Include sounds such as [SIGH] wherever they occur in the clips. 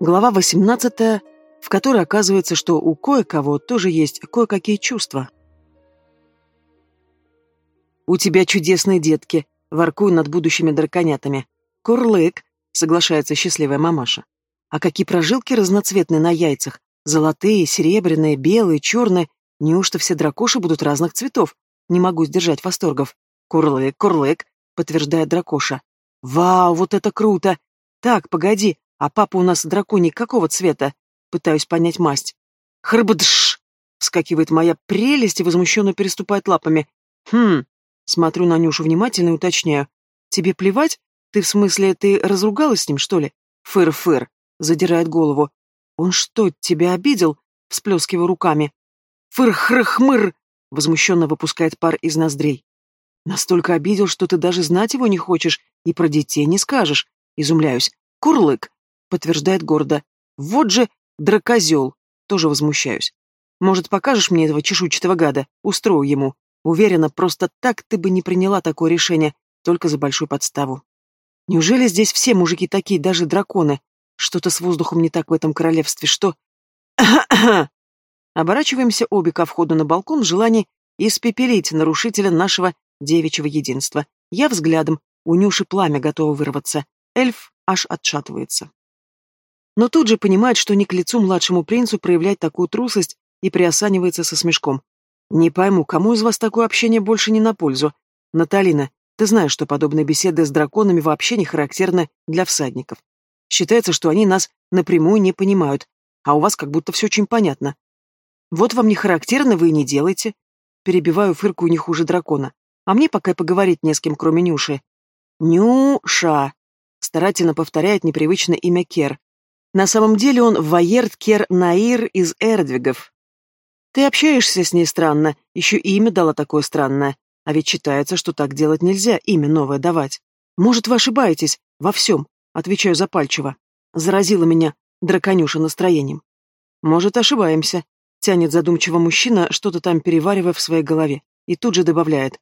Глава 18, в которой оказывается, что у кое-кого тоже есть кое-какие чувства. «У тебя чудесные детки», — воркую над будущими драконятами. «Курлык», — соглашается счастливая мамаша. «А какие прожилки разноцветные на яйцах? Золотые, серебряные, белые, черные. Неужто все дракоши будут разных цветов? Не могу сдержать восторгов. Курлык, курлык», — подтверждает дракоша. «Вау, вот это круто! Так, погоди, а папа у нас драконий какого цвета? Пытаюсь понять масть. Хрбдш! Вскакивает моя прелесть и возмущенно переступает лапами. Хм. Смотрю на Нюшу внимательно и уточняю. Тебе плевать? Ты в смысле, ты разругалась с ним, что ли? Фыр-фыр. Задирает голову. Он что, тебя обидел? Всплескиваю руками. Фыр-хры-хмыр! Возмущенно выпускает пар из ноздрей. Настолько обидел, что ты даже знать его не хочешь и про детей не скажешь. Изумляюсь. Курлык, подтверждает гордо. Вот же дракозел. Тоже возмущаюсь. Может, покажешь мне этого чешуйчатого гада? Устрою ему. Уверена, просто так ты бы не приняла такое решение, только за большую подставу. Неужели здесь все мужики такие, даже драконы? Что-то с воздухом не так в этом королевстве, что... [COUGHS] Оборачиваемся обе ко входу на балкон в желании испепелить нарушителя нашего девичьего единства. Я взглядом, у Нюши пламя готово вырваться. Эльф аж отшатывается но тут же понимает, что не к лицу младшему принцу проявлять такую трусость и приосанивается со смешком. «Не пойму, кому из вас такое общение больше не на пользу? Наталина, ты знаешь, что подобные беседы с драконами вообще не характерны для всадников. Считается, что они нас напрямую не понимают, а у вас как будто все очень понятно. Вот вам не характерно, вы и не делаете. Перебиваю фырку не хуже дракона. А мне пока и поговорить не с кем, кроме Нюши. Нюша. Старательно повторяет непривычное имя Кер, на самом деле он Ваерт Кер Наир из Эрдвигов. Ты общаешься с ней странно, еще имя дала такое странное. А ведь считается, что так делать нельзя, имя новое давать. Может, вы ошибаетесь во всем, отвечаю запальчиво. Заразила меня драконюша настроением. Может, ошибаемся, тянет задумчиво мужчина, что-то там переваривая в своей голове, и тут же добавляет.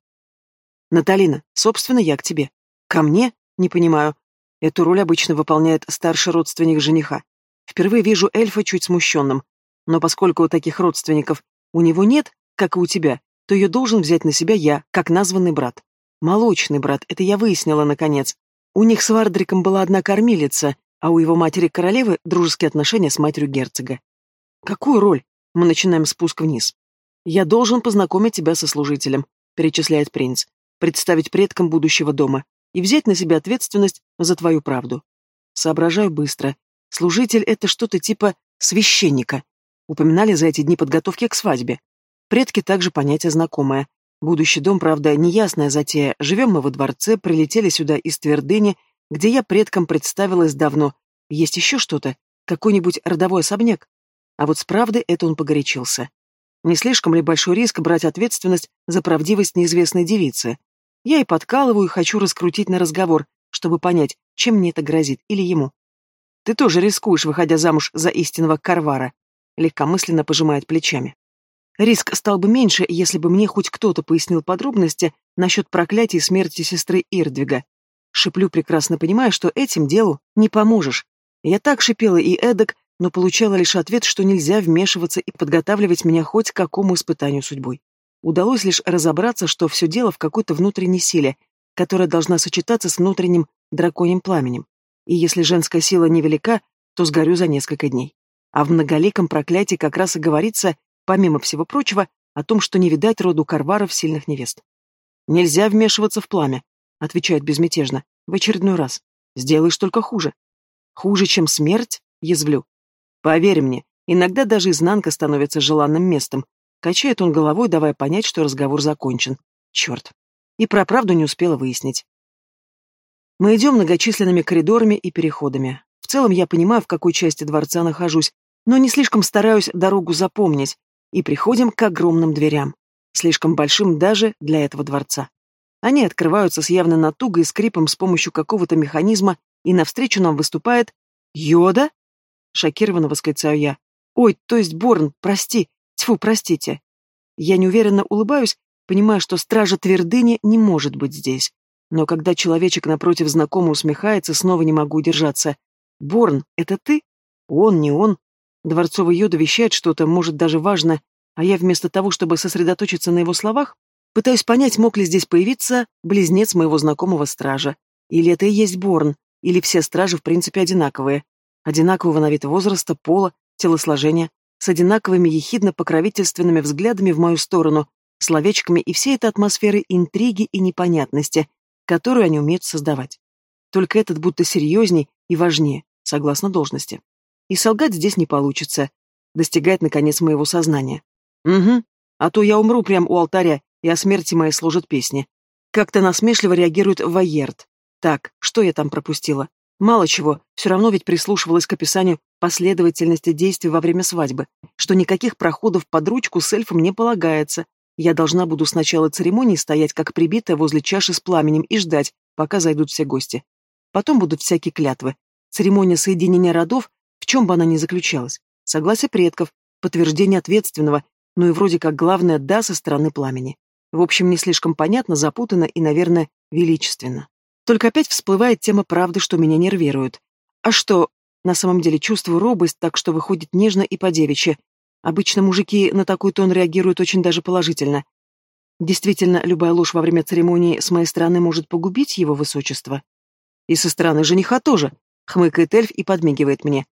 Наталина, собственно, я к тебе. Ко мне? Не понимаю. Эту роль обычно выполняет старший родственник жениха. Впервые вижу эльфа чуть смущенным. Но поскольку у таких родственников у него нет, как и у тебя, то ее должен взять на себя я, как названный брат. Молочный брат, это я выяснила наконец. У них с Вардриком была одна кормилица, а у его матери-королевы дружеские отношения с матерью герцога. Какую роль? Мы начинаем спуск вниз. Я должен познакомить тебя со служителем, перечисляет принц, представить предкам будущего дома, и взять на себя ответственность за твою правду. Соображаю быстро. Служитель — это что-то типа священника. Упоминали за эти дни подготовки к свадьбе. Предки также понятие знакомое. Будущий дом, правда, неясная затея. Живем мы во дворце, прилетели сюда из Твердыни, где я предкам представилась давно. Есть еще что-то? Какой-нибудь родовой особняк? А вот с правдой это он погорячился. Не слишком ли большой риск брать ответственность за правдивость неизвестной девицы? Я и подкалываю, и хочу раскрутить на разговор, чтобы понять, чем мне это грозит, или ему. Ты тоже рискуешь, выходя замуж за истинного Карвара. Легкомысленно пожимает плечами. Риск стал бы меньше, если бы мне хоть кто-то пояснил подробности насчет проклятия смерти сестры Ирдвига. Шиплю, прекрасно понимая, что этим делу не поможешь. Я так шипела и эдак, но получала лишь ответ, что нельзя вмешиваться и подготавливать меня хоть к какому испытанию судьбой. Удалось лишь разобраться, что все дело в какой-то внутренней силе, которая должна сочетаться с внутренним драконьим пламенем. И если женская сила невелика, то сгорю за несколько дней. А в многоликом проклятии как раз и говорится, помимо всего прочего, о том, что не видать роду карваров сильных невест. «Нельзя вмешиваться в пламя», — отвечает безмятежно, в очередной раз. «Сделаешь только хуже». «Хуже, чем смерть?» — язвлю. «Поверь мне, иногда даже изнанка становится желанным местом, Качает он головой, давая понять, что разговор закончен. Черт. И про правду не успела выяснить. Мы идем многочисленными коридорами и переходами. В целом я понимаю, в какой части дворца нахожусь, но не слишком стараюсь дорогу запомнить, и приходим к огромным дверям, слишком большим даже для этого дворца. Они открываются с явной натугой и скрипом с помощью какого-то механизма, и навстречу нам выступает «Йода?» Шокированно восклицаю я. «Ой, то есть Борн, прости, Тьфу, простите. Я неуверенно улыбаюсь, понимая, что стража твердыни не может быть здесь. Но когда человечек напротив знакомо усмехается, снова не могу удержаться. «Борн, это ты?» Он, не он. Дворцовый Йода вещает что-то, может, даже важно, а я вместо того, чтобы сосредоточиться на его словах, пытаюсь понять, мог ли здесь появиться близнец моего знакомого стража. Или это и есть Борн, или все стражи в принципе одинаковые. Одинакового на вид возраста, пола, телосложения, с одинаковыми ехидно-покровительственными взглядами в мою сторону, словечками и всей этой атмосферой интриги и непонятности, которую они умеют создавать. Только этот будто серьезней и важнее, согласно должности. И солгать здесь не получится. Достигает, наконец, моего сознания. Угу, а то я умру прямо у алтаря, и о смерти моей служат песни. Как-то насмешливо реагирует Вайерт. Так, что я там пропустила? Мало чего, все равно ведь прислушивалась к описанию последовательности действий во время свадьбы, что никаких проходов под ручку с эльфом не полагается. Я должна буду с начала церемонии стоять как прибитая возле чаши с пламенем и ждать, пока зайдут все гости. Потом будут всякие клятвы. Церемония соединения родов, в чем бы она ни заключалась. Согласие предков, подтверждение ответственного, ну и вроде как главное «да» со стороны пламени. В общем, не слишком понятно, запутанно и, наверное, величественно. Только опять всплывает тема правды, что меня нервирует. А что, на самом деле чувствую робость, так что выходит нежно и по-девичьи. Обычно мужики на такой тон реагируют очень даже положительно. Действительно, любая ложь во время церемонии с моей стороны может погубить его высочество. И со стороны жениха тоже, хмыкает эльф и подмигивает мне.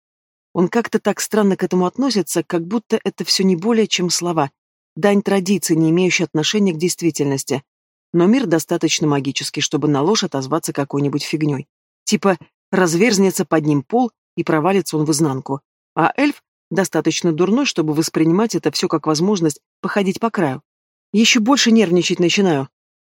Он как-то так странно к этому относится, как будто это все не более чем слова, дань традиции, не имеющая отношения к действительности. Но мир достаточно магический, чтобы на ложь отозваться какой-нибудь фигней. Типа разверзнется под ним пол, и провалится он в изнанку. А эльф достаточно дурной, чтобы воспринимать это все как возможность походить по краю. Еще больше нервничать начинаю.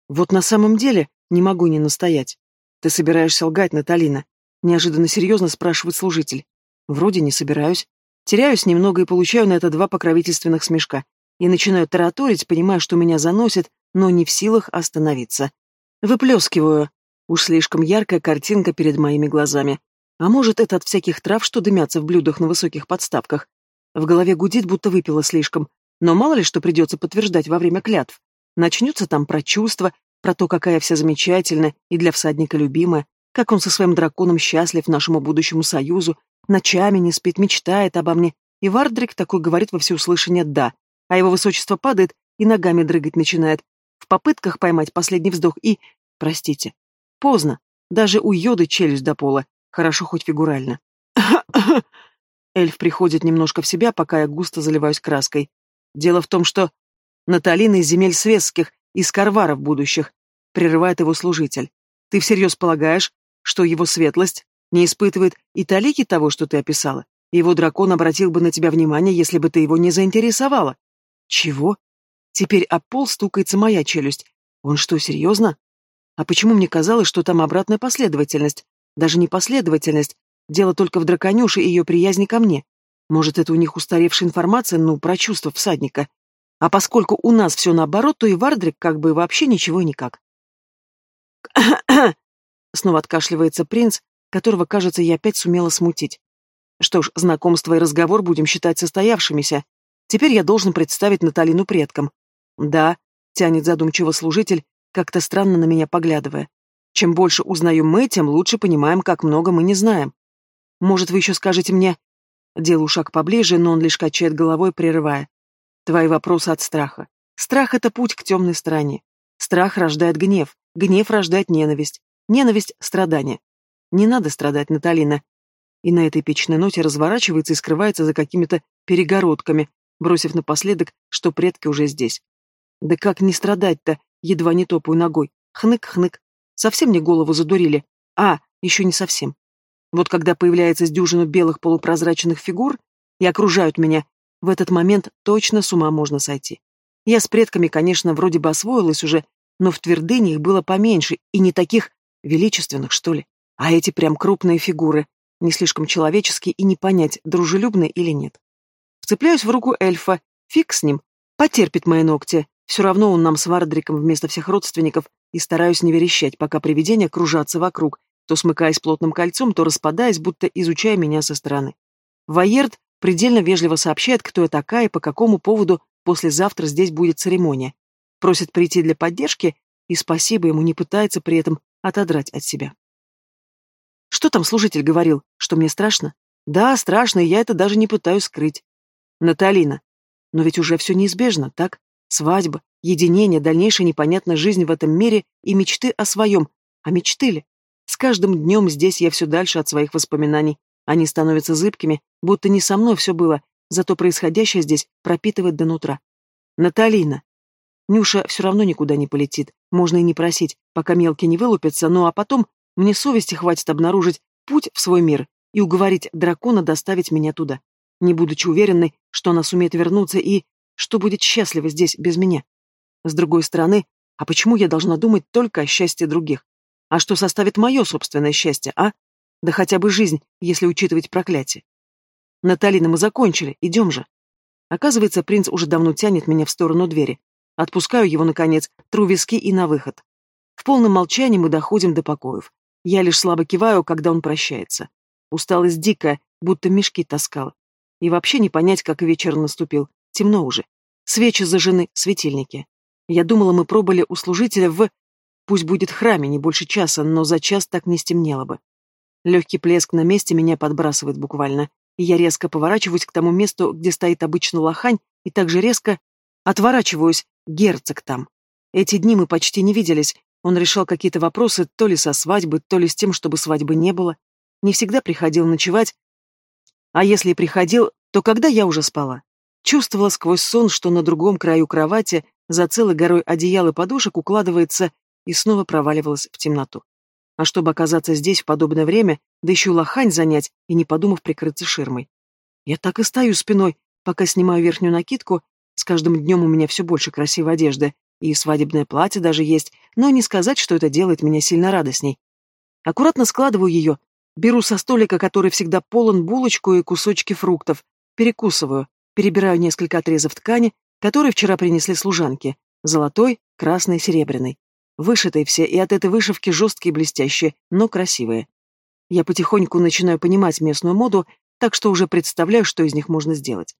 Вот на самом деле не могу не настоять. Ты собираешься лгать, Наталина? Неожиданно серьезно спрашивает служитель. Вроде не собираюсь. Теряюсь немного и получаю на это два покровительственных смешка. И начинаю тараторить, понимая, что меня заносит, но не в силах остановиться. Выплескиваю. Уж слишком яркая картинка перед моими глазами. А может, это от всяких трав, что дымятся в блюдах на высоких подставках. В голове гудит, будто выпила слишком. Но мало ли что придется подтверждать во время клятв. Начнется там про чувства, про то, какая вся замечательная и для всадника любимая, как он со своим драконом счастлив нашему будущему союзу, ночами не спит, мечтает обо мне. И Вардрик такой говорит во всеуслышание «да», а его высочество падает и ногами дрыгать начинает, в попытках поймать последний вздох и... Простите. Поздно. Даже у Йоды челюсть до пола. Хорошо хоть фигурально. [COUGHS] Эльф приходит немножко в себя, пока я густо заливаюсь краской. Дело в том, что Наталина из земель светских, из карваров будущих, прерывает его служитель. Ты всерьез полагаешь, что его светлость не испытывает и талики того, что ты описала? Его дракон обратил бы на тебя внимание, если бы ты его не заинтересовала. Чего? Теперь об пол стукается моя челюсть. Он что, серьезно? А почему мне казалось, что там обратная последовательность? Даже не последовательность. Дело только в драконюше и ее приязни ко мне. Может, это у них устаревшая информация, ну, про чувства всадника. А поскольку у нас все наоборот, то и Вардрик как бы вообще ничего никак. [COUGHS] Снова откашливается принц, которого, кажется, я опять сумела смутить. Что ж, знакомство и разговор будем считать состоявшимися. Теперь я должен представить Наталину предкам. Да, тянет задумчиво служитель, как-то странно на меня поглядывая. Чем больше узнаем мы, тем лучше понимаем, как много мы не знаем. Может, вы еще скажете мне... Делаю шаг поближе, но он лишь качает головой, прерывая. Твои вопросы от страха. Страх — это путь к темной стороне. Страх рождает гнев, гнев рождает ненависть, ненависть — страдание. Не надо страдать, Наталина. И на этой эпичной ноте разворачивается и скрывается за какими-то перегородками, бросив напоследок, что предки уже здесь. Да как не страдать-то, едва не топаю ногой. Хнык-хнык. Совсем мне голову задурили. А, еще не совсем. Вот когда появляется с дюжину белых полупрозрачных фигур и окружают меня, в этот момент точно с ума можно сойти. Я с предками, конечно, вроде бы освоилась уже, но в твердыне их было поменьше и не таких величественных, что ли. А эти прям крупные фигуры, не слишком человеческие и не понять, дружелюбные или нет. Вцепляюсь в руку эльфа, фиг с ним, потерпит мои ногти, все равно он нам с Вардриком вместо всех родственников, и стараюсь не верещать, пока привидения кружатся вокруг, то смыкаясь плотным кольцом, то распадаясь, будто изучая меня со стороны. Ваерд предельно вежливо сообщает, кто я такая и по какому поводу послезавтра здесь будет церемония. Просит прийти для поддержки, и спасибо ему не пытается при этом отодрать от себя. Что там служитель говорил, что мне страшно? Да, страшно, и я это даже не пытаюсь скрыть. Наталина. Но ведь уже все неизбежно, так? Свадьба, единение, дальнейшая непонятная жизнь в этом мире и мечты о своем. А мечты ли? С каждым днем здесь я все дальше от своих воспоминаний. Они становятся зыбкими, будто не со мной все было, зато происходящее здесь пропитывает до нутра. Наталина. Нюша все равно никуда не полетит, можно и не просить, пока мелкие не вылупятся, ну а потом мне совести хватит обнаружить путь в свой мир и уговорить дракона доставить меня туда, не будучи уверенной, что она сумеет вернуться и что будет счастлива здесь без меня. С другой стороны, а почему я должна думать только о счастье других? А что составит мое собственное счастье, а? Да хотя бы жизнь, если учитывать проклятие. Наталина, мы закончили, идем же. Оказывается, принц уже давно тянет меня в сторону двери. Отпускаю его, наконец, тру виски и на выход. В полном молчании мы доходим до покоев. Я лишь слабо киваю, когда он прощается. Усталость дикая, будто мешки таскала. И вообще не понять, как вечер наступил. Темно уже. Свечи зажжены, светильники. Я думала, мы пробыли у служителя в... Пусть будет храме, не больше часа, но за час так не стемнело бы. Легкий плеск на месте меня подбрасывает буквально, и я резко поворачиваюсь к тому месту, где стоит обычно лохань, и также резко отворачиваюсь, герцог там. Эти дни мы почти не виделись, он решал какие-то вопросы то ли со свадьбы, то ли с тем, чтобы свадьбы не было. Не всегда приходил ночевать, а если и приходил, то когда я уже спала. Чувствовала сквозь сон, что на другом краю кровати за целой горой одеял и подушек укладывается и снова проваливалась в темноту. А чтобы оказаться здесь в подобное время, да еще лохань занять и не подумав прикрыться ширмой. Я так и стою спиной, пока снимаю верхнюю накидку, с каждым днем у меня все больше красивой одежды, и свадебное платье даже есть, но не сказать, что это делает меня сильно радостней. Аккуратно складываю ее, беру со столика, который всегда полон булочку и кусочки фруктов, перекусываю, перебираю несколько отрезов ткани, которые вчера принесли служанки, золотой, красный, серебряный. Вышитые все, и от этой вышивки жесткие и блестящие, но красивые. Я потихоньку начинаю понимать местную моду, так что уже представляю, что из них можно сделать.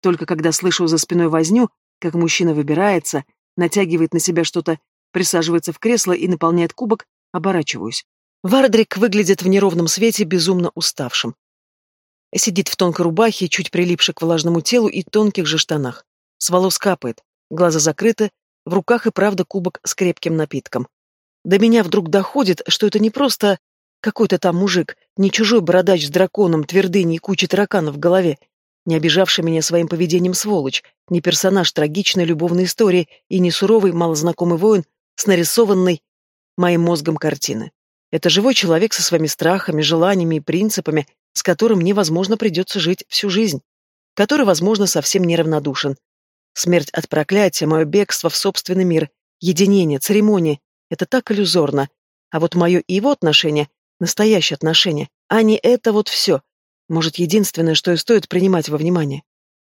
Только когда слышу за спиной возню, как мужчина выбирается, натягивает на себя что-то, присаживается в кресло и наполняет кубок, оборачиваюсь. Вардрик выглядит в неровном свете безумно уставшим. Сидит в тонкой рубахе, чуть прилипшей к влажному телу и тонких же штанах. С волос капает, глаза закрыты, в руках и правда кубок с крепким напитком. До меня вдруг доходит, что это не просто какой-то там мужик, не чужой бородач с драконом, твердыней и кучей тараканов в голове, не обижавший меня своим поведением сволочь, не персонаж трагичной любовной истории и не суровый, малознакомый воин с нарисованной моим мозгом картины. Это живой человек со своими страхами, желаниями и принципами, с которым невозможно придется жить всю жизнь, который, возможно, совсем неравнодушен, Смерть от проклятия, мое бегство в собственный мир, единение, церемонии — это так иллюзорно. А вот мое и его отношение — настоящее отношение, а не это вот все. Может, единственное, что и стоит принимать во внимание.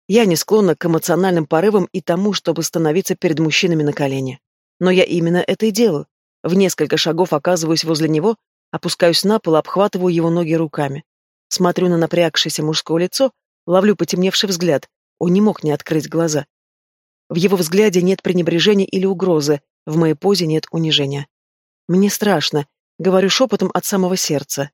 Я не склонна к эмоциональным порывам и тому, чтобы становиться перед мужчинами на колени. Но я именно это и делаю. В несколько шагов оказываюсь возле него, опускаюсь на пол, обхватываю его ноги руками. Смотрю на напрягшееся мужское лицо, ловлю потемневший взгляд. Он не мог не открыть глаза. В его взгляде нет пренебрежения или угрозы, в моей позе нет унижения. Мне страшно, говорю шепотом от самого сердца.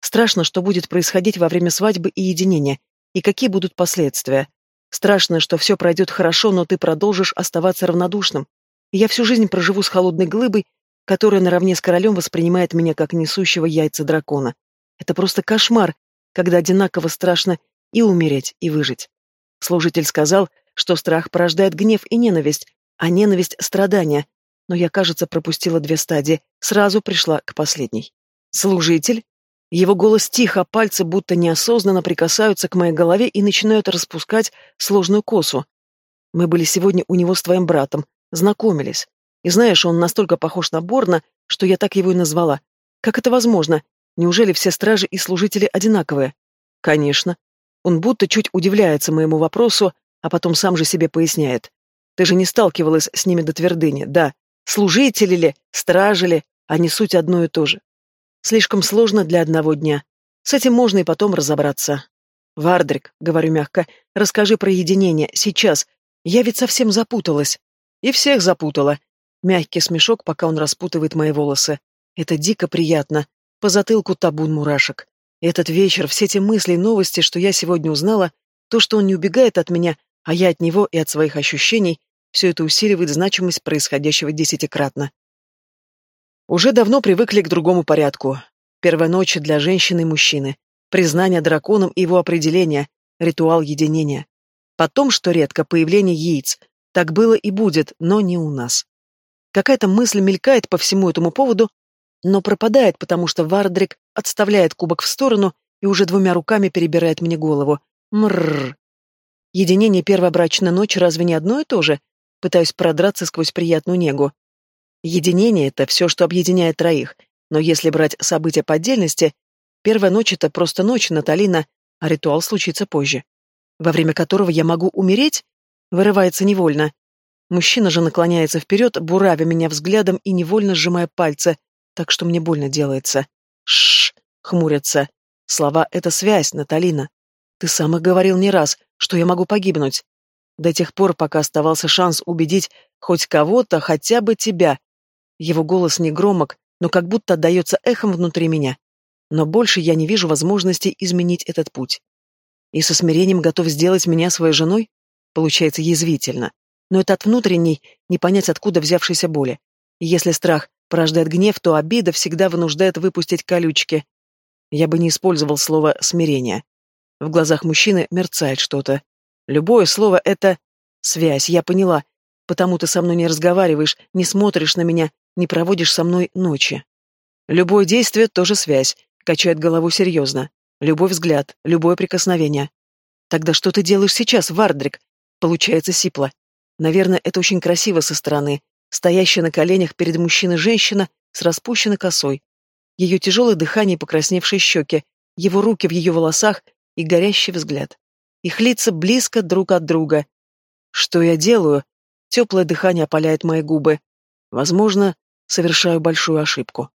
Страшно, что будет происходить во время свадьбы и единения, и какие будут последствия. Страшно, что все пройдет хорошо, но ты продолжишь оставаться равнодушным. Я всю жизнь проживу с холодной глыбой, которая наравне с королем воспринимает меня как несущего яйца дракона. Это просто кошмар, когда одинаково страшно и умереть, и выжить. Служитель сказал, что страх порождает гнев и ненависть, а ненависть — страдания. Но я, кажется, пропустила две стадии, сразу пришла к последней. Служитель? Его голос тихо, пальцы будто неосознанно прикасаются к моей голове и начинают распускать сложную косу. Мы были сегодня у него с твоим братом, знакомились. И знаешь, он настолько похож на Борна, что я так его и назвала. Как это возможно? Неужели все стражи и служители одинаковые? Конечно. Он будто чуть удивляется моему вопросу, а потом сам же себе поясняет. Ты же не сталкивалась с ними до твердыни, да. Служители ли, стражи ли, они суть одно и то же. Слишком сложно для одного дня. С этим можно и потом разобраться. Вардрик, говорю мягко, расскажи про единение, сейчас. Я ведь совсем запуталась. И всех запутала. Мягкий смешок, пока он распутывает мои волосы. Это дико приятно. По затылку табун мурашек. Этот вечер, все те мысли и новости, что я сегодня узнала, то, что он не убегает от меня, а я от него и от своих ощущений, все это усиливает значимость происходящего десятикратно. Уже давно привыкли к другому порядку. Первая ночь для женщины и мужчины, признание драконом и его определение, ритуал единения. Потом, что редко, появление яиц. Так было и будет, но не у нас. Какая-то мысль мелькает по всему этому поводу, но пропадает, потому что Вардрик отставляет кубок в сторону и уже двумя руками перебирает мне голову. Мрррр. Единение первой брачной ночи разве не одно и то же? Пытаюсь продраться сквозь приятную негу. Единение — это все, что объединяет троих, но если брать события по отдельности, первая ночь — это просто ночь, Наталина, а ритуал случится позже. Во время которого я могу умереть? Вырывается невольно. Мужчина же наклоняется вперед, буравя меня взглядом и невольно сжимая пальцы, так что мне больно делается. Шш, хмурятся. Слова — это связь, Наталина. Ты сам и говорил не раз, что я могу погибнуть. До тех пор, пока оставался шанс убедить хоть кого-то, хотя бы тебя, его голос не громок, но как будто отдается эхом внутри меня. Но больше я не вижу возможности изменить этот путь. И со смирением готов сделать меня своей женой? Получается язвительно. Но это от внутренней, не понять откуда взявшейся боли. И если страх порождает гнев, то обида всегда вынуждает выпустить колючки. Я бы не использовал слово «смирение». В глазах мужчины мерцает что-то. Любое слово — это связь, я поняла. Потому ты со мной не разговариваешь, не смотришь на меня, не проводишь со мной ночи. Любое действие тоже связь, качает голову серьезно. Любой взгляд, любое прикосновение. Тогда что ты делаешь сейчас, Вардрик? Получается сипло. Наверное, это очень красиво со стороны. Стоящая на коленях перед мужчиной женщина с распущенной косой. Ее тяжелое дыхание и покрасневшие щеки, его руки в ее волосах и горящий взгляд. Их лица близко друг от друга. Что я делаю? Теплое дыхание опаляет мои губы. Возможно, совершаю большую ошибку.